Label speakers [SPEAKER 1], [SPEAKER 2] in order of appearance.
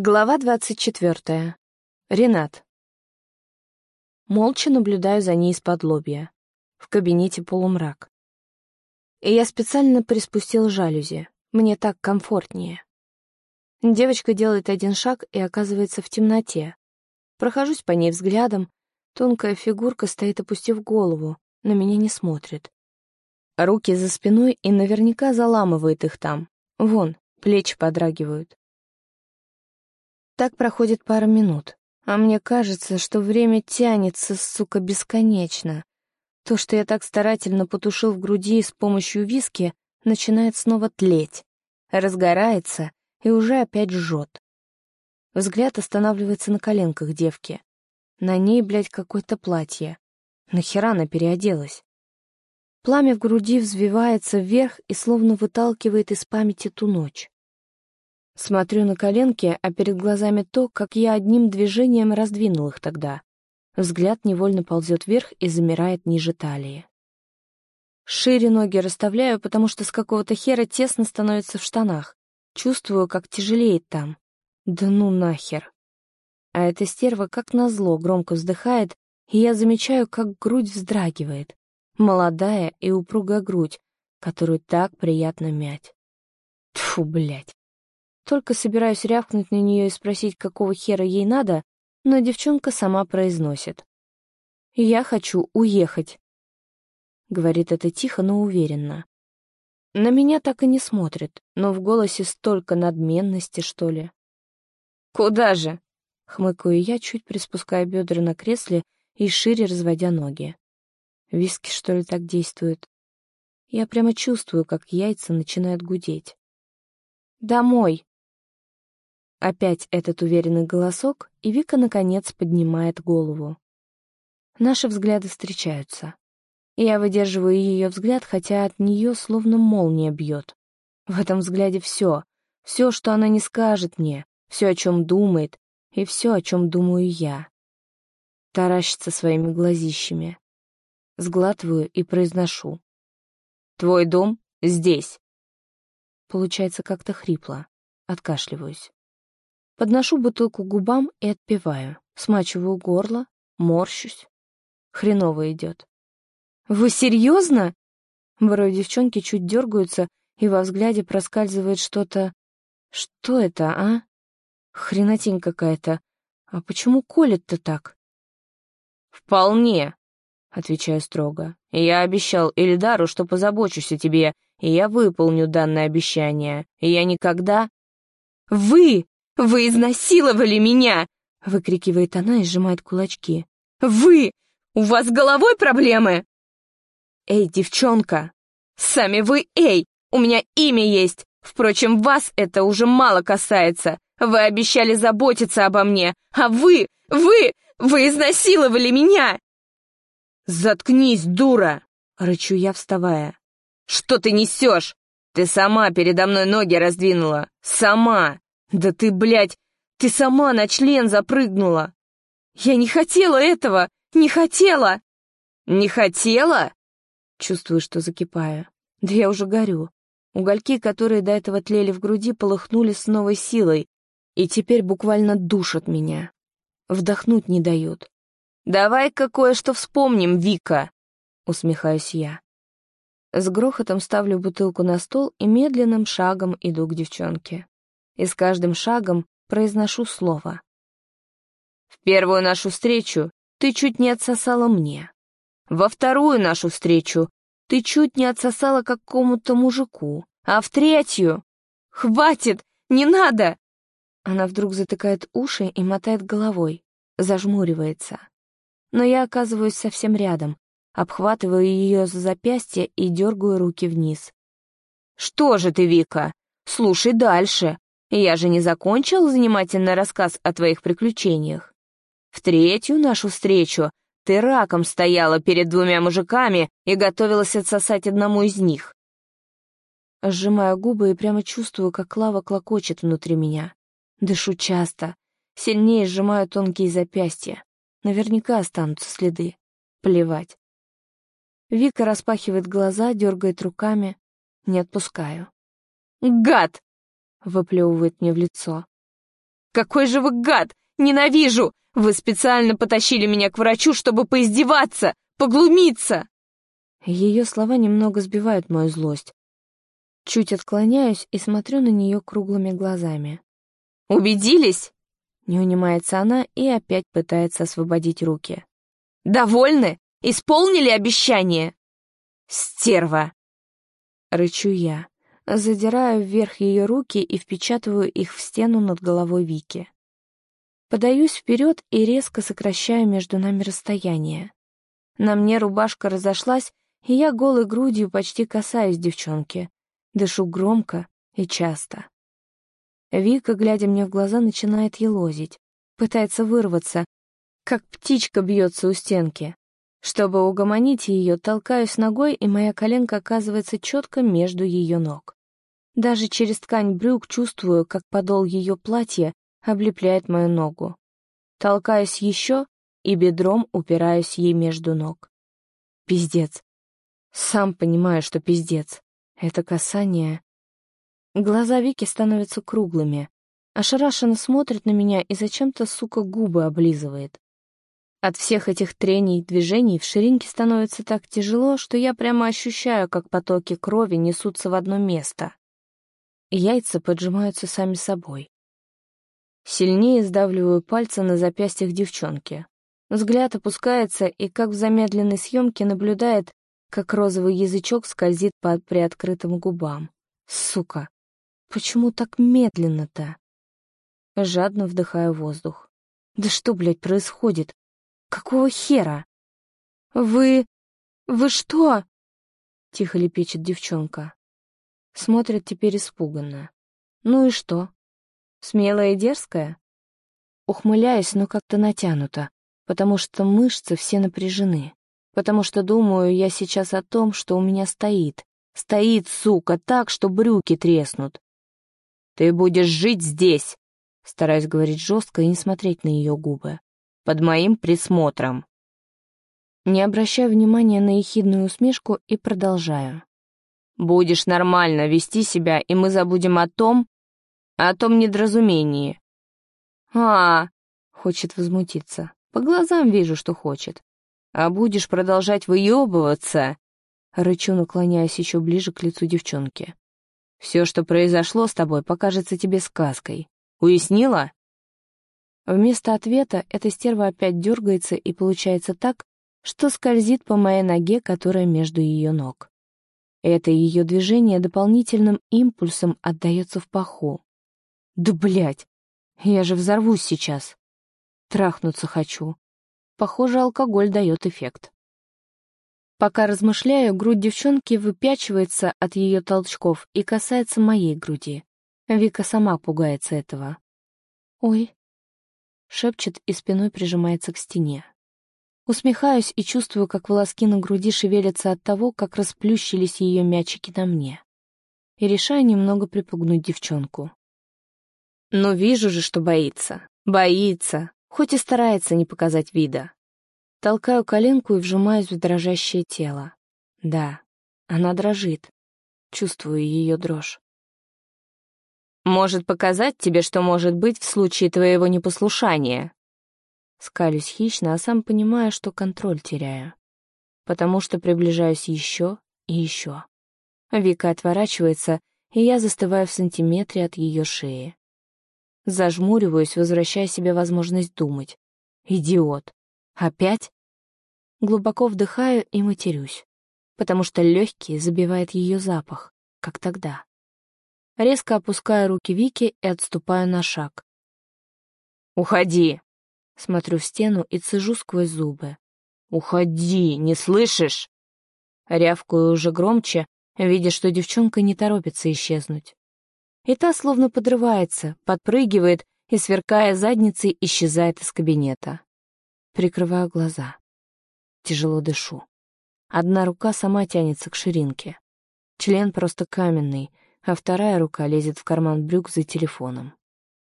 [SPEAKER 1] Глава двадцать четвертая. Ренат. Молча наблюдаю за ней из-под лобья. В кабинете полумрак. И я специально приспустил жалюзи. Мне так комфортнее. Девочка делает один шаг и оказывается в темноте. Прохожусь по ней взглядом. Тонкая фигурка стоит, опустив голову, на меня не смотрит. Руки за спиной и наверняка заламывает их там. Вон, плечи подрагивают. Так проходит пара минут, а мне кажется, что время тянется, сука, бесконечно. То, что я так старательно потушил в груди с помощью виски, начинает снова тлеть, разгорается и уже опять жжет. Взгляд останавливается на коленках девки. На ней, блядь, какое-то платье. Нахера она переоделась? Пламя в груди взвивается вверх и словно выталкивает из памяти ту ночь. Смотрю на коленки, а перед глазами то, как я одним движением раздвинул их тогда. Взгляд невольно ползет вверх и замирает ниже талии. Шире ноги расставляю, потому что с какого-то хера тесно становится в штанах. Чувствую, как тяжелеет там. Да ну нахер. А эта стерва, как назло, громко вздыхает, и я замечаю, как грудь вздрагивает. Молодая и упругая грудь, которую так приятно мять. Тьфу, блядь. Только собираюсь рявкнуть на нее и спросить, какого хера ей надо, но девчонка сама произносит. «Я хочу уехать», — говорит это тихо, но уверенно. На меня так и не смотрит, но в голосе столько надменности, что ли. «Куда же?» — хмыкаю я, чуть приспуская бедра на кресле и шире разводя ноги. Виски, что ли, так действуют? Я прямо чувствую, как яйца начинают гудеть. «Домой!» Опять этот уверенный голосок, и Вика, наконец, поднимает голову. Наши взгляды встречаются. Я выдерживаю ее взгляд, хотя от нее словно молния бьет. В этом взгляде все, все, что она не скажет мне, все, о чем думает, и все, о чем думаю я. Таращится своими глазищами. Сглатываю и произношу. «Твой дом здесь». Получается как-то хрипло. Откашливаюсь. Подношу бутылку к губам и отпиваю. Смачиваю горло, морщусь. Хреново идет. «Вы серьезно?» Брови девчонки чуть дергаются, и во взгляде проскальзывает что-то... Что это, а? Хренотень какая-то. А почему колет-то так? «Вполне», — отвечаю строго. «Я обещал Эльдару, что позабочусь о тебе, и я выполню данное обещание. И я никогда...» «Вы!» «Вы изнасиловали меня!» — выкрикивает она и сжимает кулачки. «Вы! У вас с головой проблемы?» «Эй, девчонка! Сами вы эй! У меня имя есть! Впрочем, вас это уже мало касается. Вы обещали заботиться обо мне, а вы, вы, вы изнасиловали меня!» «Заткнись, дура!» — рычу я, вставая. «Что ты несешь? Ты сама передо мной ноги раздвинула! Сама! «Да ты, блядь, ты сама на член запрыгнула!» «Я не хотела этого! Не хотела!» «Не хотела?» Чувствую, что закипаю. Да я уже горю. Угольки, которые до этого тлели в груди, полыхнули с новой силой и теперь буквально душат меня. Вдохнуть не дают. «Давай-ка кое-что вспомним, Вика!» — усмехаюсь я. С грохотом ставлю бутылку на стол и медленным шагом иду к девчонке и с каждым шагом произношу слово. «В первую нашу встречу ты чуть не отсосала мне. Во вторую нашу встречу ты чуть не отсосала какому-то мужику. А в третью... Хватит! Не надо!» Она вдруг затыкает уши и мотает головой, зажмуривается. Но я оказываюсь совсем рядом, обхватываю ее за запястье и дергаю руки вниз. «Что же ты, Вика? Слушай дальше. Я же не закончил занимательный рассказ о твоих приключениях. В третью нашу встречу ты раком стояла перед двумя мужиками и готовилась отсосать одному из них. Сжимаю губы и прямо чувствую, как лава клокочет внутри меня. Дышу часто, сильнее сжимаю тонкие запястья. Наверняка останутся следы. Плевать. Вика распахивает глаза, дергает руками. Не отпускаю. «Гад!» — выплевывает мне в лицо.
[SPEAKER 2] Какой же вы гад! Ненавижу! Вы специально потащили меня к врачу, чтобы поиздеваться, поглумиться!»
[SPEAKER 1] Ее слова немного сбивают мою злость. Чуть отклоняюсь и смотрю на нее круглыми глазами.
[SPEAKER 2] «Убедились?»
[SPEAKER 1] Не унимается она и опять пытается освободить руки.
[SPEAKER 2] «Довольны? Исполнили обещание?» «Стерва!»
[SPEAKER 1] Рычу я, задираю вверх ее руки и впечатываю их в стену над головой Вики. Подаюсь вперед и резко сокращаю между нами расстояние. На мне рубашка разошлась, и я голой грудью почти касаюсь девчонки. Дышу громко и часто. Вика, глядя мне в глаза, начинает елозить. Пытается вырваться, как птичка бьется у стенки. Чтобы угомонить ее, толкаюсь ногой, и моя коленка оказывается четко между ее ног. Даже через ткань брюк чувствую, как подол ее платья облепляет мою ногу. Толкаюсь еще и бедром упираюсь ей между ног. Пиздец. Сам понимаю, что пиздец. Это касание... Глаза Вики становятся круглыми. Ошарашенно смотрит на меня и зачем-то, сука, губы облизывает. От всех этих трений и движений в ширинке становится так тяжело, что я прямо ощущаю, как потоки крови несутся в одно место. Яйца поджимаются сами собой. Сильнее сдавливаю пальцы на запястьях девчонки. Взгляд опускается и, как в замедленной съемке, наблюдает, как розовый язычок скользит по приоткрытым губам. Сука, почему так медленно-то? Жадно вдыхаю воздух. Да что, блядь, происходит? Какого хера? Вы... вы что? Тихо лепечет девчонка. Смотрит теперь испуганно. Ну и что? Смелая и дерзкая? Ухмыляюсь, но как-то натянуто, потому что мышцы все напряжены. Потому что думаю я сейчас о том, что у меня стоит. Стоит, сука, так, что брюки треснут. «Ты будешь жить здесь!» Стараюсь говорить жестко и не смотреть на ее губы. «Под моим присмотром!» Не обращаю внимания на ехидную усмешку и продолжаю. «Будешь нормально вести себя, и мы забудем о том, о том недоразумении». «А, — хочет возмутиться. По глазам вижу, что хочет. А будешь продолжать выебываться, рычу, наклоняясь еще ближе к лицу девчонки. Все, что произошло с тобой, покажется тебе сказкой. Уяснила? Вместо ответа эта стерва опять дергается, и получается так, что скользит по моей ноге, которая между ее ног. Это ее движение дополнительным импульсом отдается в паху. Да блять, я же взорвусь сейчас. Трахнуться хочу. Похоже, алкоголь дает эффект. Пока размышляю, грудь девчонки выпячивается от ее толчков и касается моей груди. Вика сама пугается этого. «Ой», — шепчет и спиной прижимается к стене. Усмехаюсь и чувствую, как волоски на груди шевелятся от того, как расплющились ее мячики на мне. И решаю немного припугнуть девчонку. Но вижу же, что боится. Боится хоть и старается не показать вида. Толкаю коленку и вжимаюсь в дрожащее тело. Да, она дрожит. Чувствую ее дрожь.
[SPEAKER 2] «Может показать тебе, что может быть в случае твоего непослушания?»
[SPEAKER 1] Скалюсь хищно, а сам понимаю, что контроль теряю. Потому что приближаюсь еще и еще. Вика отворачивается, и я застываю в сантиметре от ее шеи. Зажмуриваюсь, возвращая себе возможность думать. Идиот. Опять? Глубоко вдыхаю и матерюсь, потому что легкий забивает ее запах, как тогда. Резко опускаю руки Вики и отступаю на шаг.
[SPEAKER 2] «Уходи!»
[SPEAKER 1] Смотрю в стену и цежу сквозь зубы.
[SPEAKER 2] «Уходи, не слышишь?»
[SPEAKER 1] Рявкаю уже громче, видя, что девчонка не торопится исчезнуть и та словно подрывается, подпрыгивает и, сверкая задницей, исчезает из кабинета. Прикрываю глаза. Тяжело дышу. Одна рука сама тянется к ширинке. Член просто каменный, а вторая рука лезет в карман брюк за телефоном.